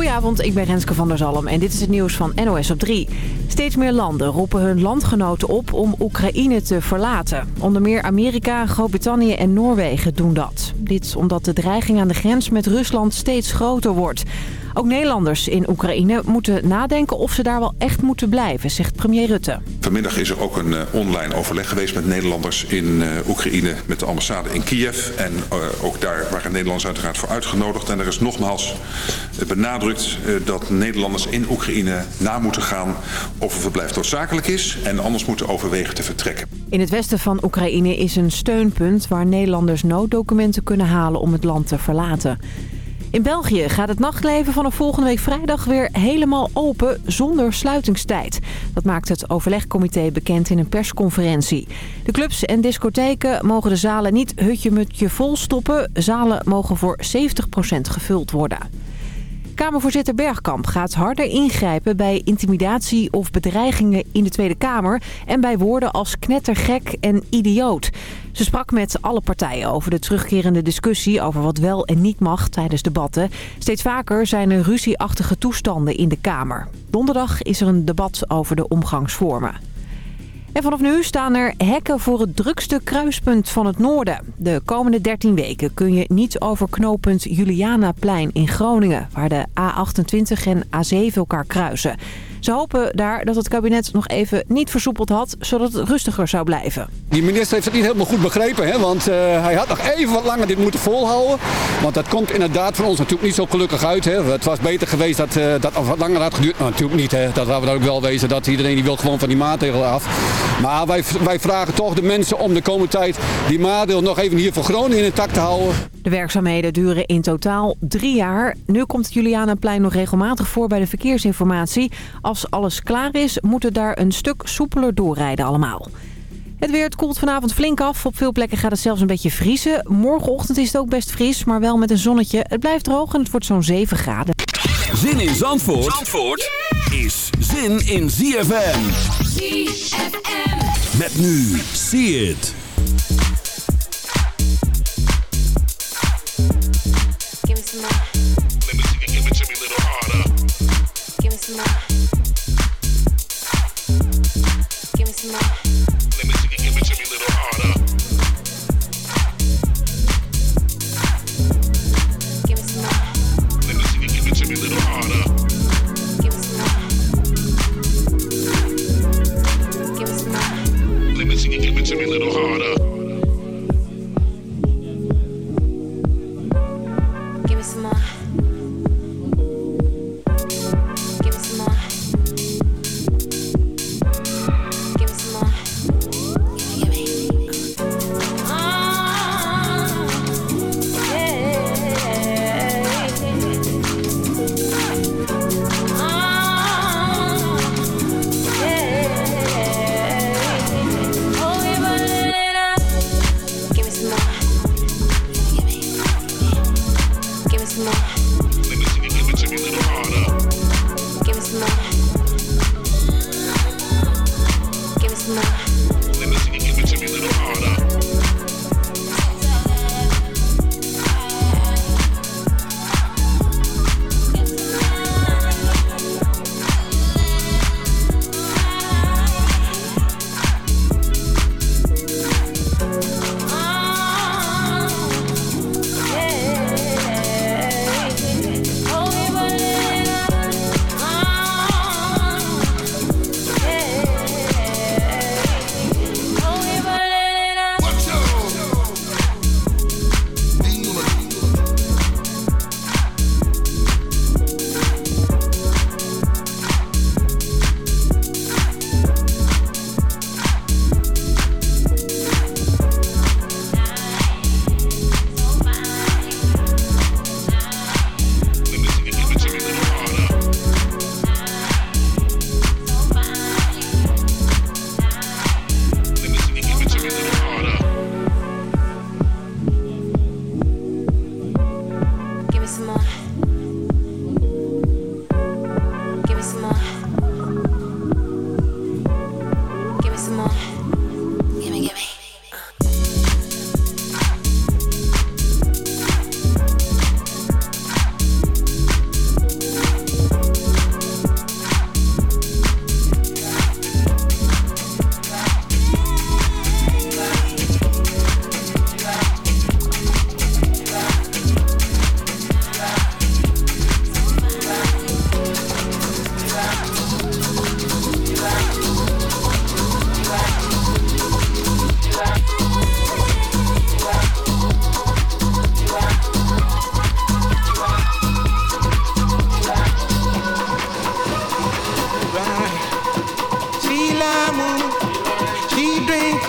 Goedenavond, ik ben Renske van der Zalm en dit is het nieuws van NOS op 3. Steeds meer landen roepen hun landgenoten op om Oekraïne te verlaten. Onder meer Amerika, Groot-Brittannië en Noorwegen doen dat. Dit omdat de dreiging aan de grens met Rusland steeds groter wordt. Ook Nederlanders in Oekraïne moeten nadenken of ze daar wel echt moeten blijven, zegt premier Rutte. Vanmiddag is er ook een uh, online overleg geweest met Nederlanders in uh, Oekraïne met de ambassade in Kiev. En uh, ook daar waren Nederlanders uiteraard voor uitgenodigd. En er is nogmaals benadrukt dat Nederlanders in Oekraïne na moeten gaan of een verblijf noodzakelijk is. En anders moeten overwegen te vertrekken. In het westen van Oekraïne is een steunpunt waar Nederlanders nooddocumenten kunnen halen om het land te verlaten. In België gaat het nachtleven vanaf volgende week vrijdag weer helemaal open zonder sluitingstijd. Dat maakt het overlegcomité bekend in een persconferentie. De clubs en discotheken mogen de zalen niet hutje-mutje vol stoppen. Zalen mogen voor 70% gevuld worden. Kamervoorzitter Bergkamp gaat harder ingrijpen bij intimidatie of bedreigingen in de Tweede Kamer... en bij woorden als knettergek en idioot. Ze sprak met alle partijen over de terugkerende discussie over wat wel en niet mag tijdens debatten. Steeds vaker zijn er ruzieachtige toestanden in de Kamer. Donderdag is er een debat over de omgangsvormen. En vanaf nu staan er hekken voor het drukste kruispunt van het noorden. De komende 13 weken kun je niet over knooppunt Julianaplein in Groningen... waar de A28 en A7 elkaar kruisen. Ze hopen daar dat het kabinet nog even niet versoepeld had, zodat het rustiger zou blijven. Die minister heeft het niet helemaal goed begrepen, hè? want uh, hij had nog even wat langer dit moeten volhouden. Want dat komt inderdaad voor ons natuurlijk niet zo gelukkig uit. Hè? Het was beter geweest dat uh, dat wat langer had geduurd. Nou, natuurlijk niet, hè? dat gaan we dan ook wel wezen, dat iedereen die wil gewoon van die maatregelen af. Maar wij, wij vragen toch de mensen om de komende tijd die maatregelen nog even hier voor Groningen intact te houden. De werkzaamheden duren in totaal drie jaar. Nu komt het Julianaplein nog regelmatig voor bij de verkeersinformatie. Als alles klaar is, moeten daar een stuk soepeler doorrijden allemaal. Het weer, het koelt vanavond flink af. Op veel plekken gaat het zelfs een beetje vriezen. Morgenochtend is het ook best fris, maar wel met een zonnetje. Het blijft droog en het wordt zo'n 7 graden. Zin in Zandvoort, Zandvoort is zin in ZFM. ZFM. Met nu, see it. Give me a little harder. Give me some more. Give me some more.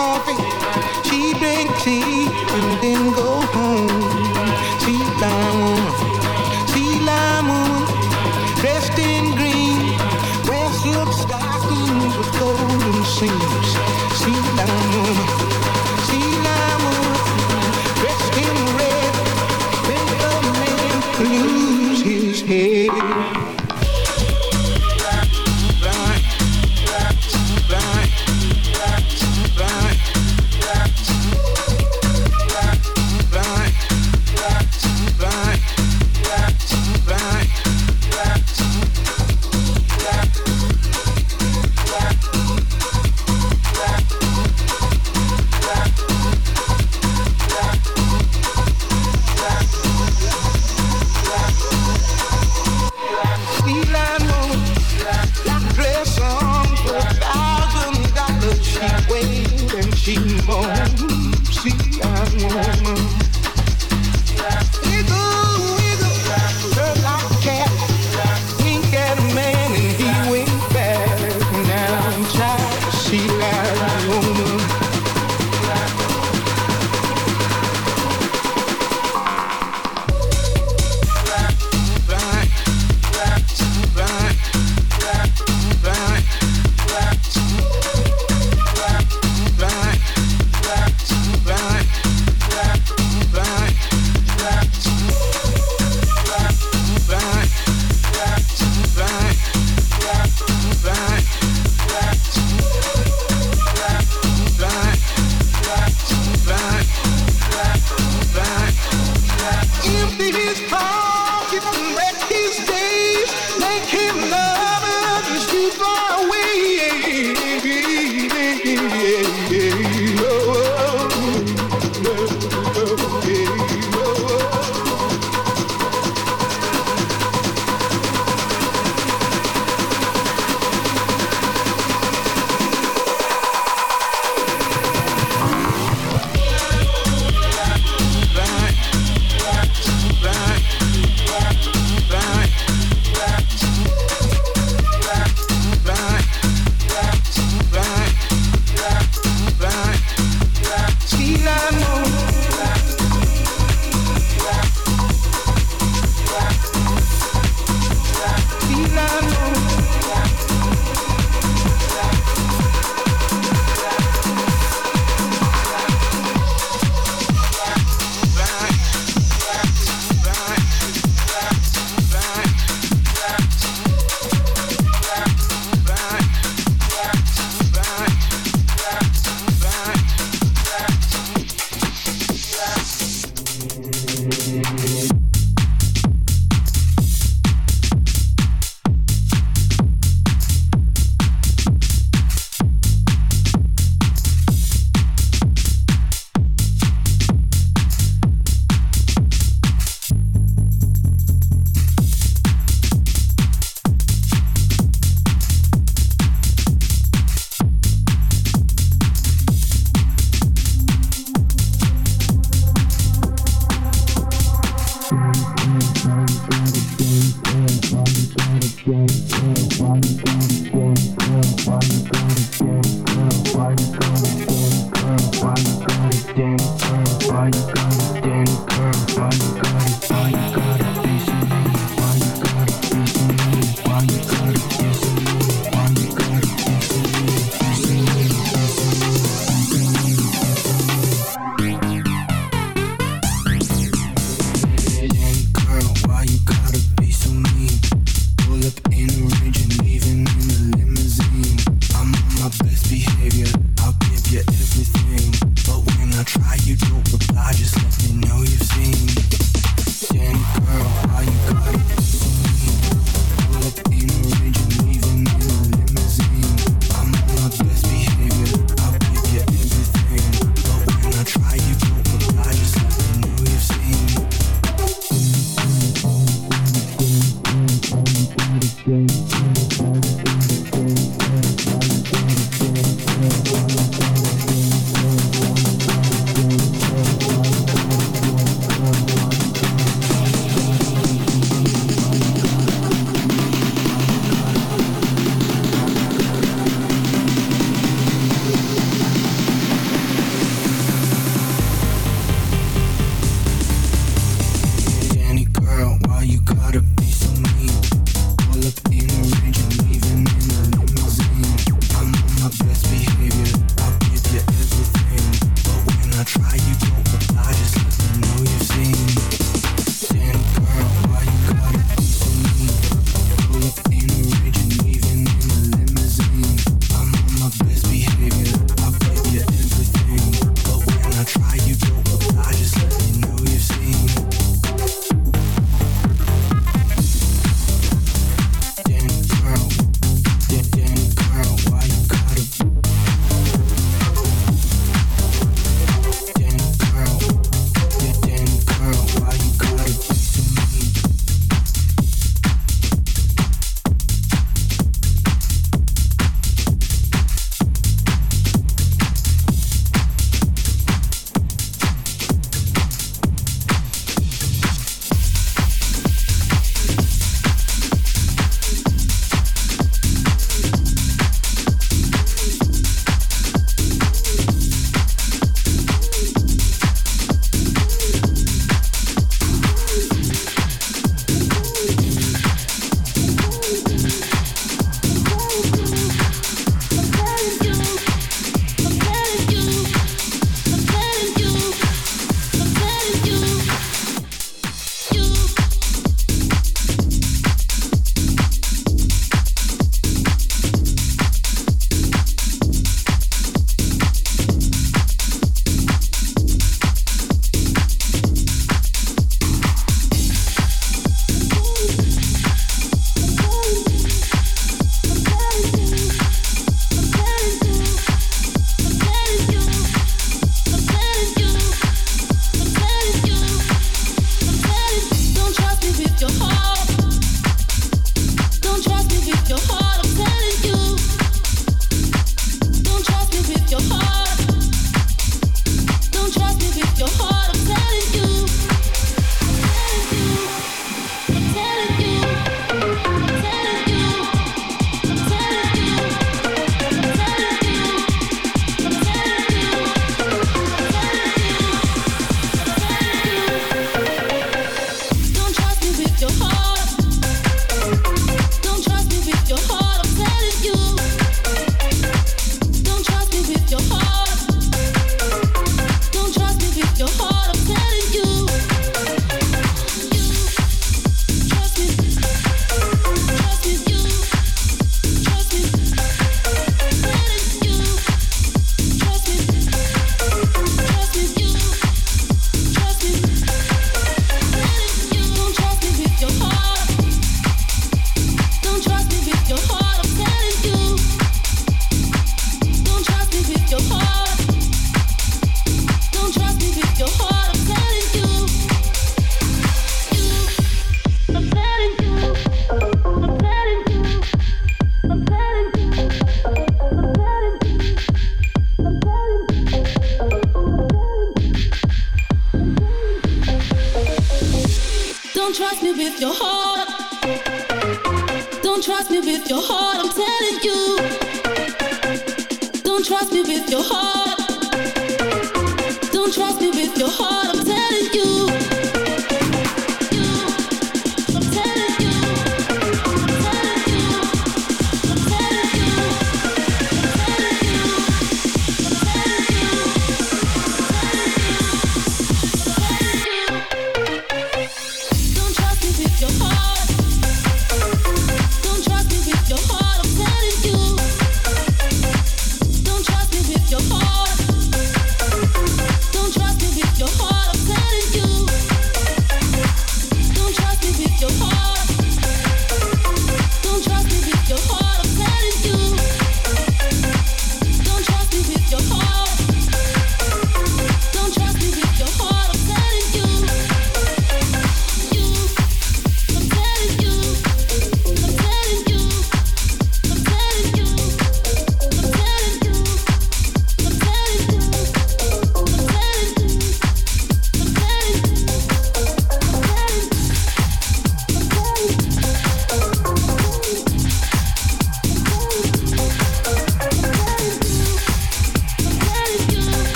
Oh.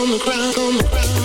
On the ground on the ground.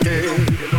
again.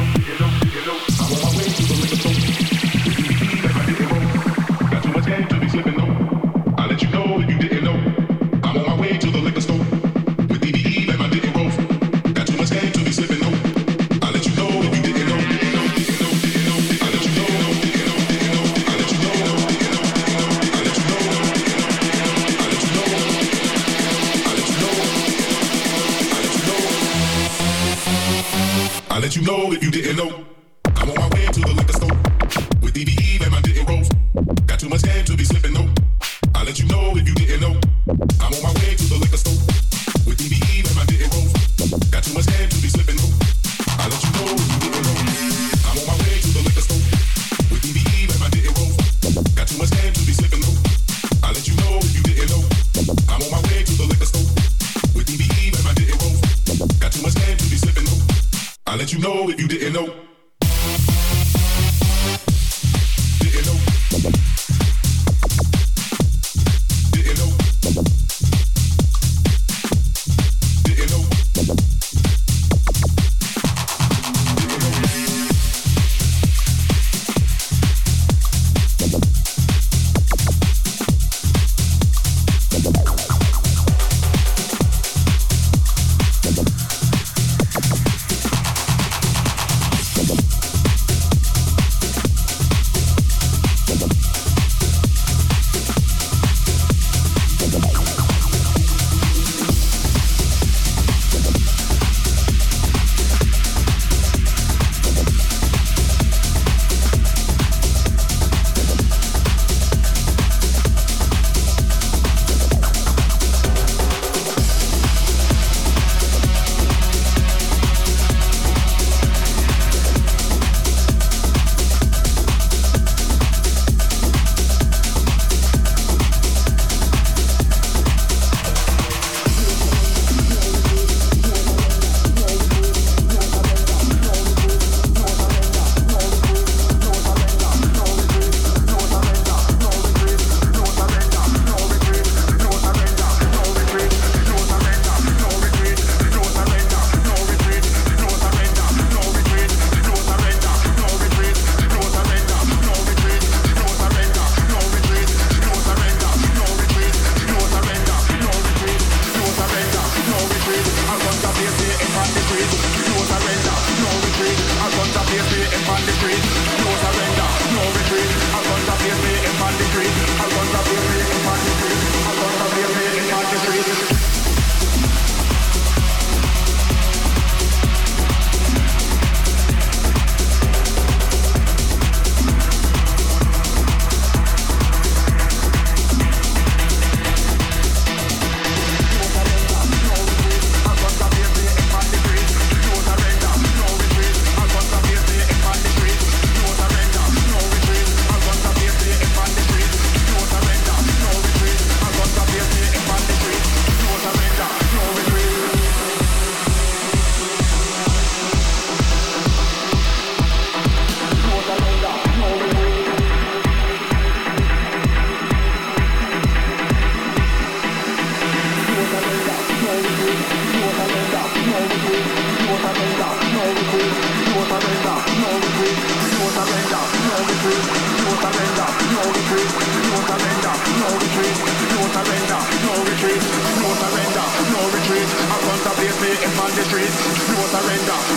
Hold.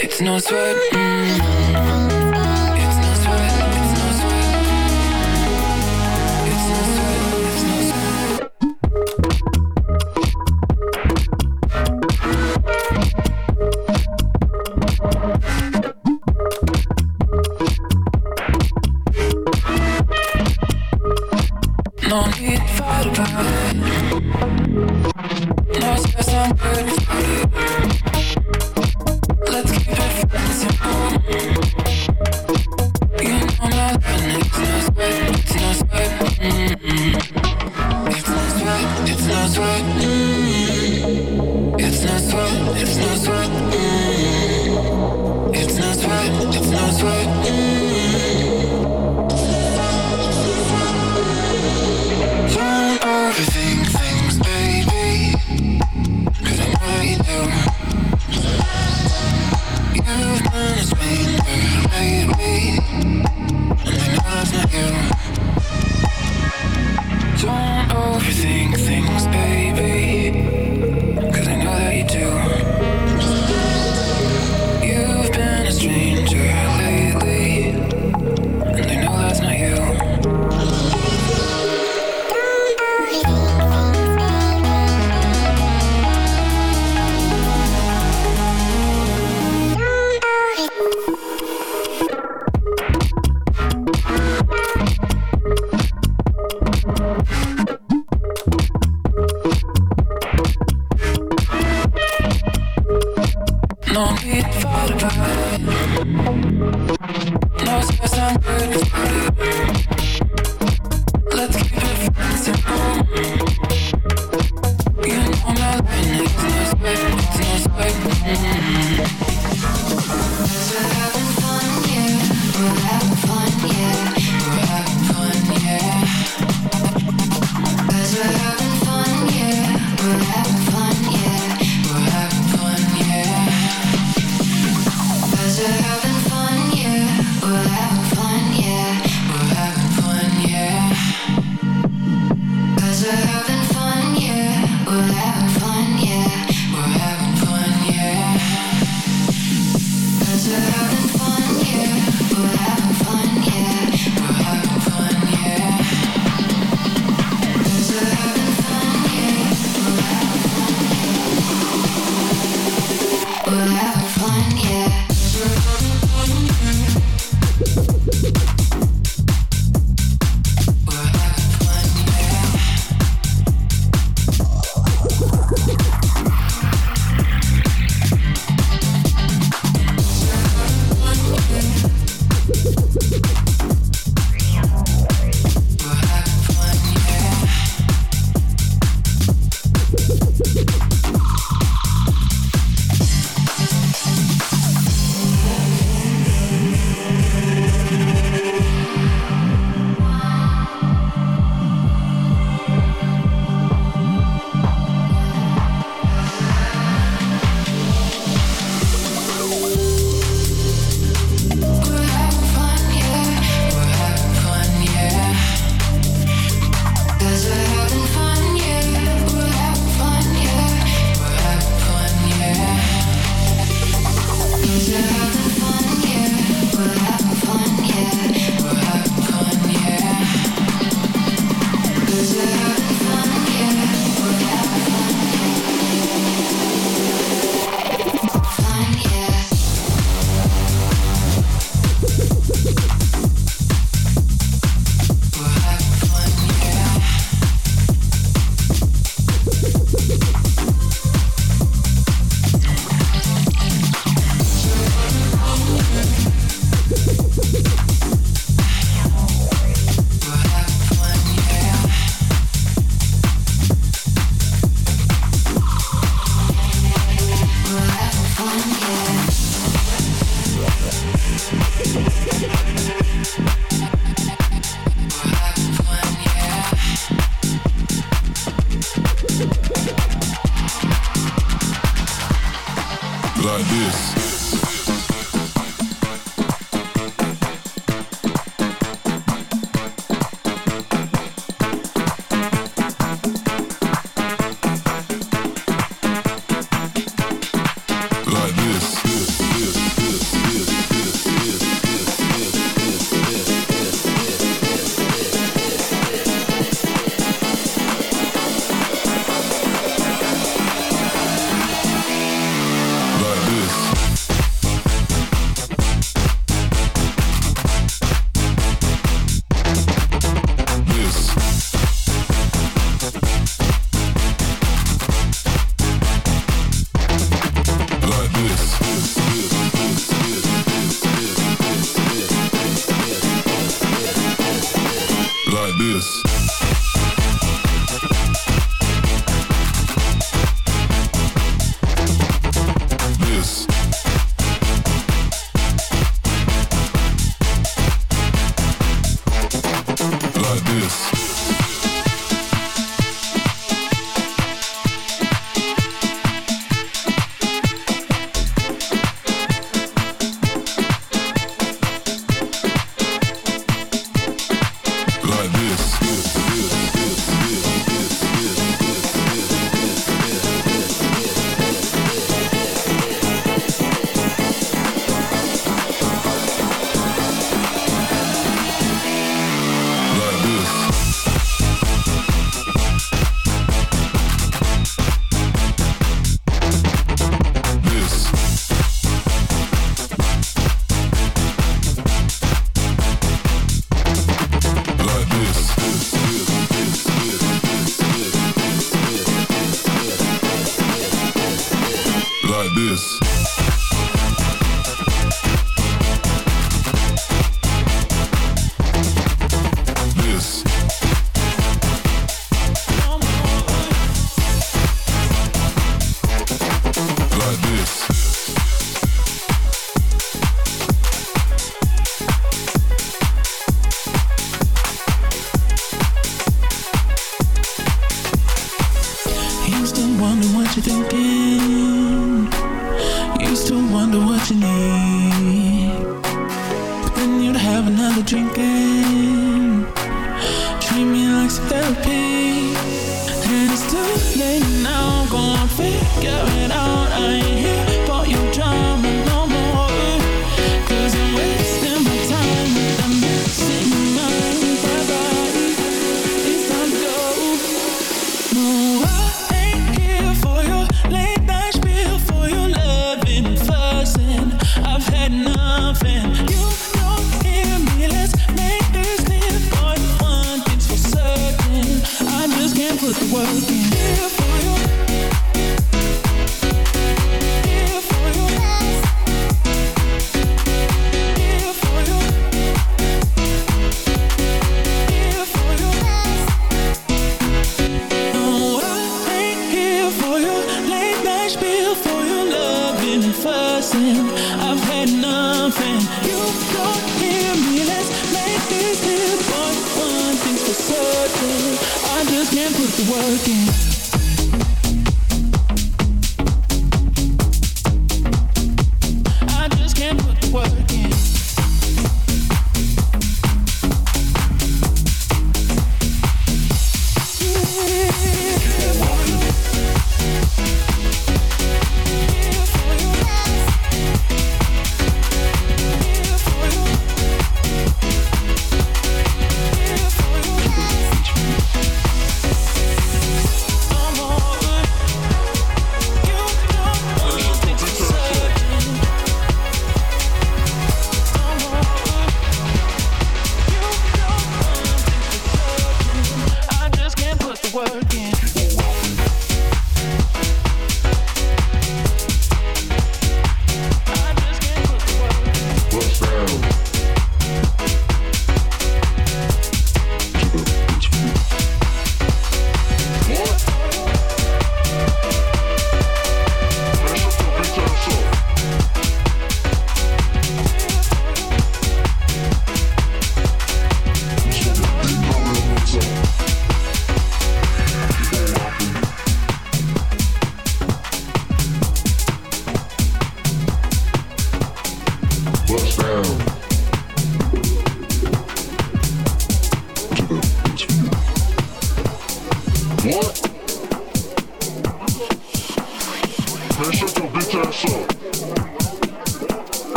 It's no sweat. Mm.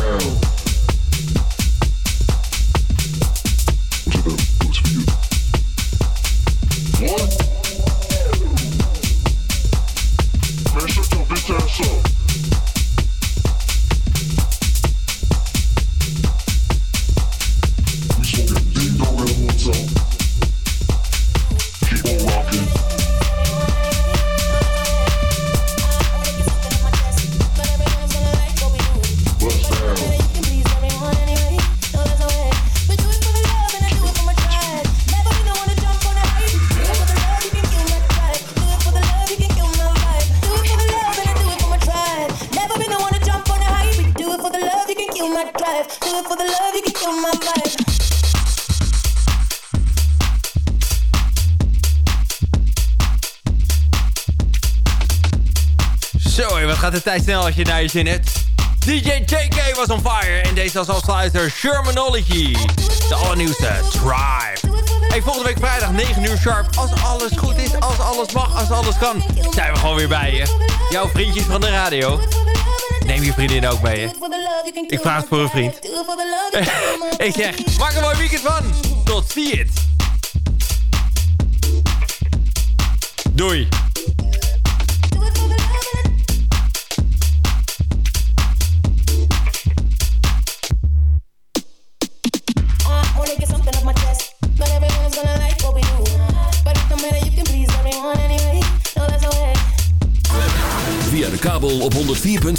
Brown. Snel als je naar je zin hebt. DJ JK was on fire en deze als afsluiter Shermanology. De allernieuwste Drive. Hey, volgende week vrijdag 9 uur sharp. Als alles goed is, als alles mag, als alles kan, zijn we gewoon weer bij je. Jouw vriendjes van de radio. Neem je vriendin ook mee, hè? Ik vraag het voor een vriend. Ik zeg, maak een mooi weekend van. Tot ziens. Doei.